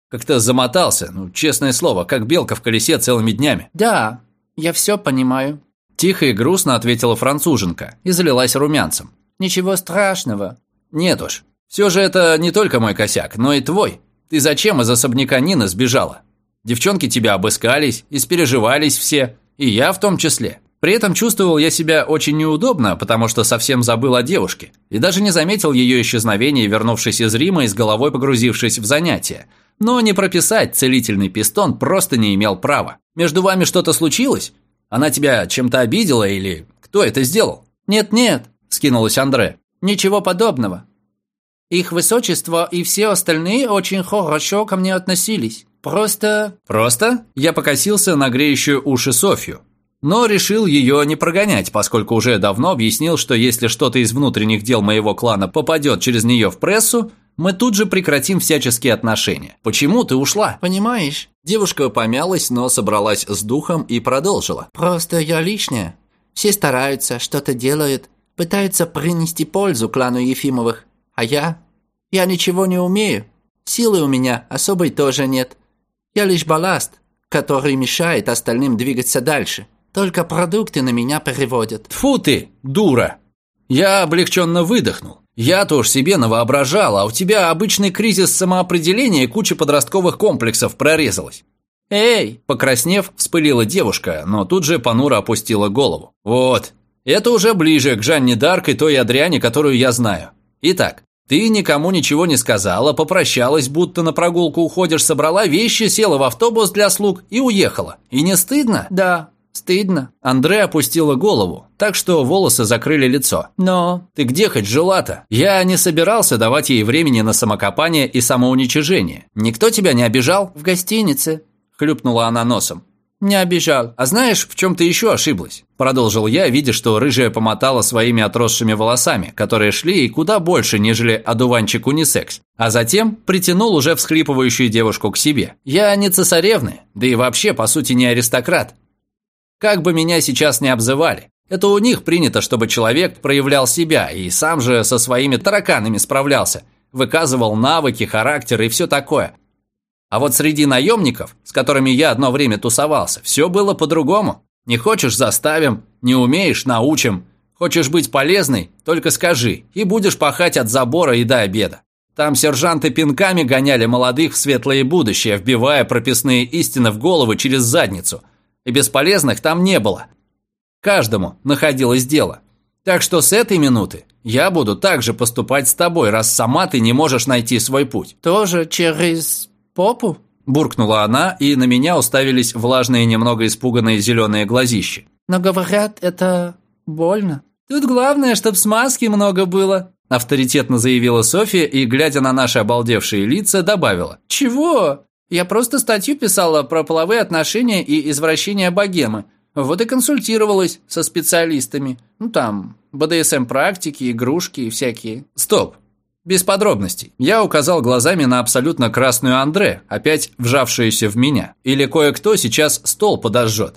Speaker 4: Как-то замотался, ну, честное слово, как белка в колесе целыми днями».
Speaker 3: «Да, я все понимаю», –
Speaker 4: тихо и грустно ответила француженка и залилась румянцем.
Speaker 3: «Ничего страшного».
Speaker 4: «Нет уж, все же это не только мой косяк, но и твой. Ты зачем из особняка Нины сбежала? Девчонки тебя обыскались, испереживались все, и я в том числе. При этом чувствовал я себя очень неудобно, потому что совсем забыл о девушке, и даже не заметил ее исчезновения, вернувшись из Рима и с головой погрузившись в занятия. Но не прописать целительный пистон просто не имел права. Между вами что-то случилось? Она тебя чем-то обидела или кто это сделал?
Speaker 3: «Нет-нет», –
Speaker 4: скинулась Андре.
Speaker 3: «Ничего подобного. Их высочество и все остальные очень хорошо ко мне относились. Просто...»
Speaker 4: «Просто?» Я покосился на греющую уши Софью. Но решил ее не прогонять, поскольку уже давно объяснил, что если что-то из внутренних дел моего клана попадет через нее в прессу, мы тут же прекратим всяческие отношения. Почему ты ушла?
Speaker 3: Понимаешь?
Speaker 4: Девушка помялась, но собралась с духом и продолжила.
Speaker 3: Просто я лишняя. Все стараются, что-то делают, пытаются принести пользу клану Ефимовых. А я? Я ничего не умею. Силы у меня особой тоже нет. Я лишь балласт, который мешает остальным двигаться дальше. Только продукты на меня переводят.
Speaker 4: Фу ты, дура! Я облегченно выдохнул. Я-то уж себе навоображал, а у тебя обычный кризис самоопределения и куча подростковых комплексов прорезалась.
Speaker 3: «Эй!»
Speaker 4: – покраснев, вспылила девушка, но тут же понуро опустила голову. «Вот, это уже ближе к Жанне Дарк и той Адриане, которую я знаю. Итак, ты никому ничего не сказала, попрощалась, будто на прогулку уходишь, собрала вещи, села в автобус для слуг и уехала. И не стыдно?
Speaker 3: Да, стыдно.
Speaker 4: Андре опустила голову, так что волосы закрыли лицо.
Speaker 3: Но...
Speaker 4: Ты где хоть жила-то? Я не собирался давать ей времени на самокопание и самоуничижение. Никто тебя не обижал?
Speaker 3: В гостинице.
Speaker 4: Хлюпнула она носом.
Speaker 3: Не обижал.
Speaker 4: А знаешь, в чем ты еще ошиблась? Продолжил я, видя, что рыжая помотала своими отросшими волосами, которые шли и куда больше, нежели одуванчик унисекс. А затем притянул уже всхлипывающую девушку к себе. Я не цесаревны, да и вообще, по сути, не аристократ. Как бы меня сейчас не обзывали. Это у них принято, чтобы человек проявлял себя и сам же со своими тараканами справлялся. Выказывал навыки, характер и все такое. А вот среди наемников, с которыми я одно время тусовался, все было по-другому. Не хочешь – заставим, не умеешь – научим. Хочешь быть полезной – только скажи, и будешь пахать от забора и до обеда. Там сержанты пинками гоняли молодых в светлое будущее, вбивая прописные истины в головы через задницу. И бесполезных там не было. Каждому находилось дело. Так что с этой минуты я буду также поступать с тобой, раз сама ты не можешь найти свой путь».
Speaker 3: «Тоже через попу?»
Speaker 4: Буркнула она, и на меня уставились влажные, немного испуганные зеленые глазищи.
Speaker 3: «Но говорят, это больно».
Speaker 4: «Тут главное, чтоб смазки много было», авторитетно заявила Софья и, глядя на наши обалдевшие лица, добавила. «Чего? Я просто статью писала про половые отношения и извращение богемы. Вот и консультировалась со специалистами. Ну там, БДСМ-практики, игрушки и всякие. Стоп. Без подробностей. Я указал глазами на абсолютно красную Андре, опять вжавшуюся в меня. Или кое-кто сейчас стол подожжет.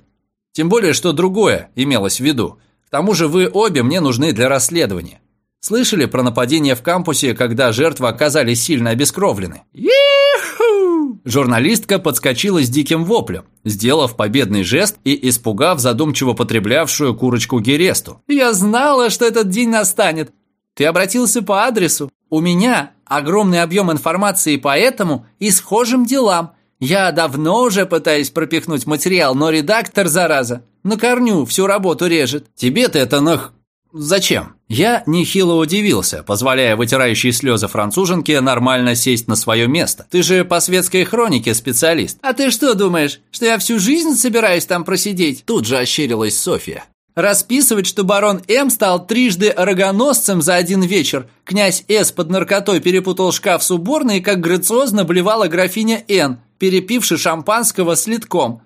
Speaker 4: Тем более, что другое имелось в виду. К тому же вы обе мне нужны для расследования. Слышали про нападение в кампусе, когда жертвы оказались сильно обескровлены? Иху! Журналистка подскочила с диким воплем, сделав победный жест и испугав задумчиво потреблявшую курочку Гересту. «Я знала, что этот день настанет. Ты обратился по адресу. У меня огромный объем информации по этому и схожим делам. Я давно уже пытаюсь пропихнуть материал, но редактор, зараза, на корню всю работу режет. Тебе-то это нах... Зачем? Я нехило удивился, позволяя вытирающей слезы француженке нормально сесть на свое место. Ты же по светской хронике специалист. А ты что думаешь, что я всю жизнь собираюсь там просидеть? Тут же ощерилась Софья. Расписывать, что барон М стал трижды рогоносцем за один вечер. Князь С под наркотой перепутал шкаф с уборной, как грациозно блевала графиня Н, перепивши шампанского с литком.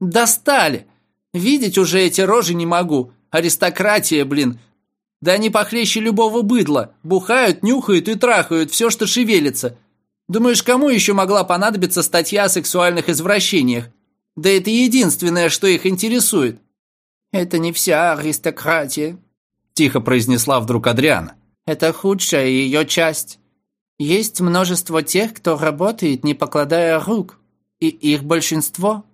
Speaker 4: Достали. Видеть уже эти рожи не могу. Аристократия, блин. Да они похлеще любого быдла. Бухают, нюхают и трахают все, что шевелится. Думаешь, кому еще могла понадобиться статья о сексуальных извращениях? Да это единственное, что их интересует.
Speaker 3: «Это не вся аристократия», –
Speaker 4: тихо произнесла вдруг Адриана.
Speaker 3: «Это худшая ее часть. Есть множество тех, кто работает, не покладая рук, и их большинство.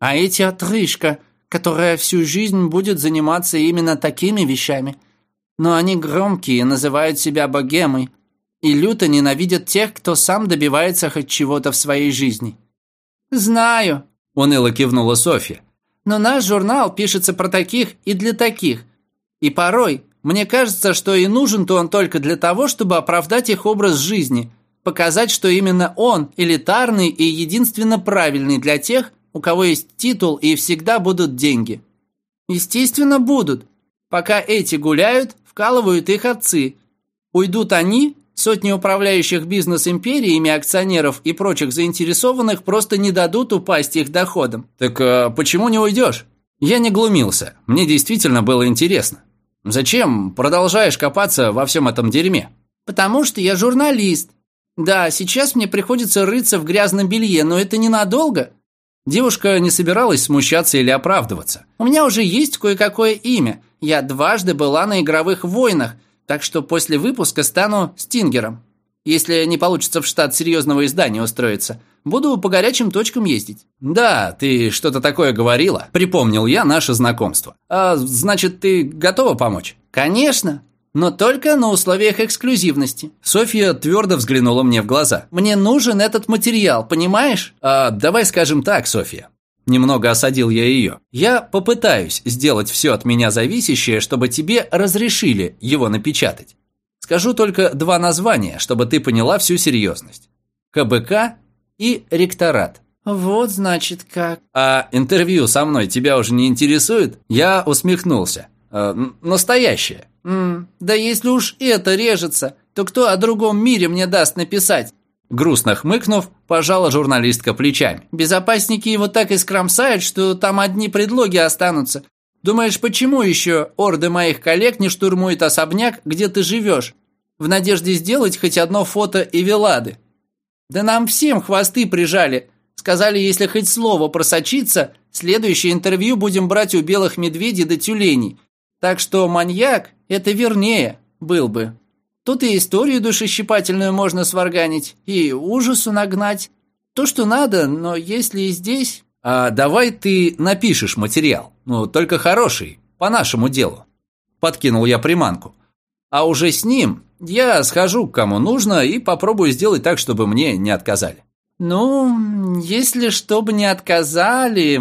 Speaker 3: А эти отрыжка – которая всю жизнь будет заниматься именно такими вещами. Но они громкие, называют себя богемой, и люто ненавидят тех, кто сам добивается хоть чего-то в своей жизни. «Знаю», – уныло кивнула Софья. «Но наш журнал пишется про таких и для таких. И порой мне кажется, что и нужен-то он только для того, чтобы оправдать их образ жизни, показать, что именно он элитарный и единственно правильный для тех, у кого есть титул и всегда будут деньги. Естественно, будут. Пока эти гуляют, вкалывают их отцы. Уйдут они, сотни управляющих бизнес-империями, акционеров и прочих заинтересованных просто не дадут упасть их доходам.
Speaker 4: Так а почему не уйдешь? Я не глумился. Мне действительно было интересно. Зачем продолжаешь копаться во всем этом дерьме?
Speaker 3: Потому что я журналист. Да, сейчас мне приходится рыться в грязном белье, но это ненадолго.
Speaker 4: Девушка не собиралась смущаться или оправдываться.
Speaker 3: «У меня уже есть кое-какое имя. Я дважды была на игровых войнах, так что после выпуска стану стингером. Если не получится в штат серьезного издания устроиться, буду по горячим точкам ездить».
Speaker 4: «Да, ты что-то такое говорила», — припомнил я наше знакомство. «А значит, ты готова помочь?»
Speaker 3: «Конечно но только на условиях эксклюзивности.
Speaker 4: Софья твердо взглянула мне в глаза.
Speaker 3: Мне нужен этот материал, понимаешь?
Speaker 4: А, давай скажем так, Софья. Немного осадил я ее. Я попытаюсь сделать все от меня зависящее, чтобы тебе разрешили его напечатать. Скажу только два названия, чтобы ты поняла всю серьезность. КБК и ректорат.
Speaker 3: Вот значит как.
Speaker 4: А интервью со мной тебя уже не интересует? Я усмехнулся. Э, настоящее.
Speaker 3: «М да если уж это режется, то кто о другом мире мне даст написать?»
Speaker 4: Грустно хмыкнув, пожала журналистка плечами.
Speaker 3: «Безопасники его так искромсают, что там одни предлоги останутся. Думаешь, почему еще орды моих коллег не штурмуют особняк, где ты живешь, в надежде сделать хоть одно фото и Эвелады? Да нам всем хвосты прижали. Сказали, если хоть слово просочится, следующее интервью будем брать у белых медведей до тюленей. Так что маньяк – это вернее был бы. Тут и историю душещипательную можно сварганить, и ужасу нагнать. То, что надо, но если и здесь...
Speaker 4: А давай ты напишешь материал, ну, только хороший, по нашему делу. Подкинул я приманку. А уже с ним я схожу к кому нужно и попробую сделать так, чтобы мне не отказали.
Speaker 3: Ну, если чтобы не отказали...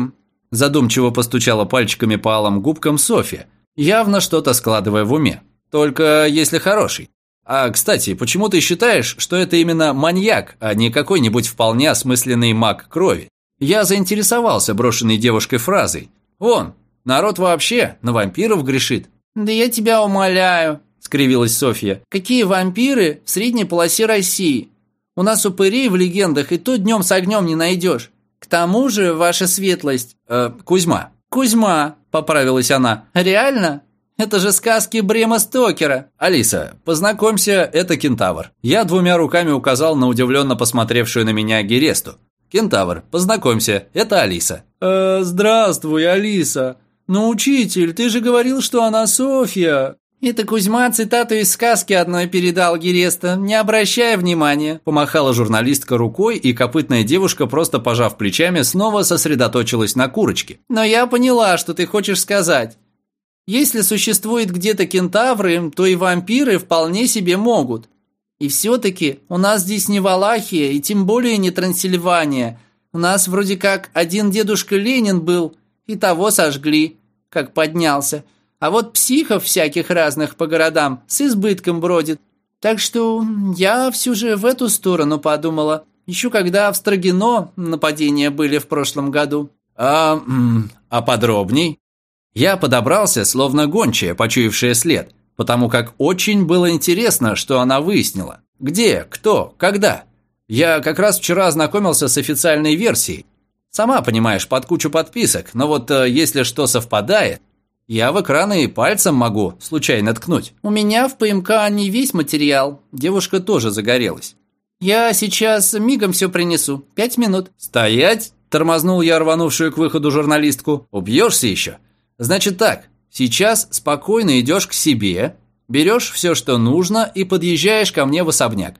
Speaker 4: Задумчиво постучала пальчиками по алым губкам Софья, явно что-то складывая в уме. Только если хороший. А, кстати, почему ты считаешь, что это именно маньяк, а не какой-нибудь вполне осмысленный маг крови? Я заинтересовался брошенной девушкой фразой. Вон, народ вообще на вампиров грешит.
Speaker 3: Да я тебя умоляю, скривилась Софья. Какие вампиры в средней полосе России? У нас упырей в легендах и то днем с огнем не найдешь. К тому же, ваша светлость...
Speaker 4: Э, Кузьма.
Speaker 3: Кузьма, поправилась она. Реально? Это же сказки Брема Стокера.
Speaker 4: Алиса, познакомься, это кентавр. Я двумя руками указал на удивленно посмотревшую на меня Гересту. Кентавр, познакомься, это Алиса.
Speaker 5: Э, здравствуй, Алиса. Но, учитель, ты же говорил, что она Софья.
Speaker 3: «Это Кузьма цитату из сказки одной передал Гереста, не обращая внимания».
Speaker 4: Помахала журналистка рукой, и копытная девушка, просто пожав плечами, снова сосредоточилась на курочке.
Speaker 3: «Но я поняла, что ты хочешь сказать. Если существует где-то кентавры, то и вампиры вполне себе могут. И все-таки у нас здесь не Валахия, и тем более не Трансильвания. У нас вроде как один дедушка Ленин был, и того сожгли, как поднялся». А вот психов всяких разных по городам с избытком бродит. Так что я все же в эту сторону подумала. Еще когда в Строгино нападения были в прошлом году.
Speaker 4: А, а подробней? Я подобрался, словно гончая, почуявшая след, потому как очень было интересно, что она выяснила. Где, кто, когда. Я как раз вчера ознакомился с официальной версией. Сама понимаешь, под кучу подписок, но вот э, если что совпадает, я в экраны и пальцем могу случайно ткнуть.
Speaker 3: У меня в ПМК не весь материал. Девушка тоже загорелась. Я сейчас мигом все принесу. Пять минут.
Speaker 4: Стоять! Тормознул я рванувшую к выходу журналистку. Убьешься еще? Значит так, сейчас спокойно идешь к себе, берешь все, что нужно и подъезжаешь ко мне в особняк.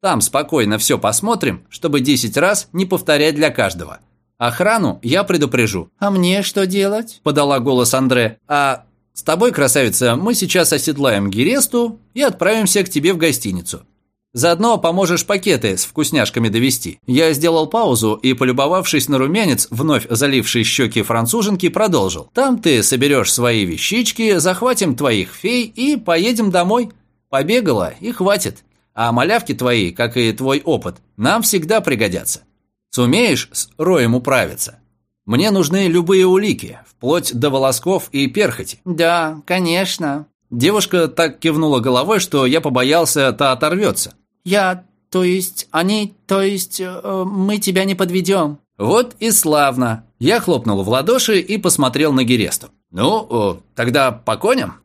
Speaker 4: Там спокойно все посмотрим, чтобы 10 раз не повторять для каждого. Охрану я предупрежу».
Speaker 3: «А мне что делать?»
Speaker 4: – подала голос Андре. «А с тобой, красавица, мы сейчас оседлаем Гересту и отправимся к тебе в гостиницу. Заодно поможешь пакеты с вкусняшками довести». Я сделал паузу и, полюбовавшись на румянец, вновь заливший щеки француженки, продолжил. «Там ты соберешь свои вещички, захватим твоих фей и поедем домой. Побегала и хватит. А малявки твои, как и твой опыт, нам всегда пригодятся». Сумеешь с роем управиться? Мне нужны любые улики, вплоть до волосков и перхоти».
Speaker 3: «Да, конечно».
Speaker 4: Девушка так кивнула головой, что я побоялся, та оторвется.
Speaker 3: «Я, то есть, они, то есть, э, мы тебя не подведем».
Speaker 4: «Вот и славно!» Я хлопнул в ладоши и посмотрел на Гересту. «Ну, тогда по коням?»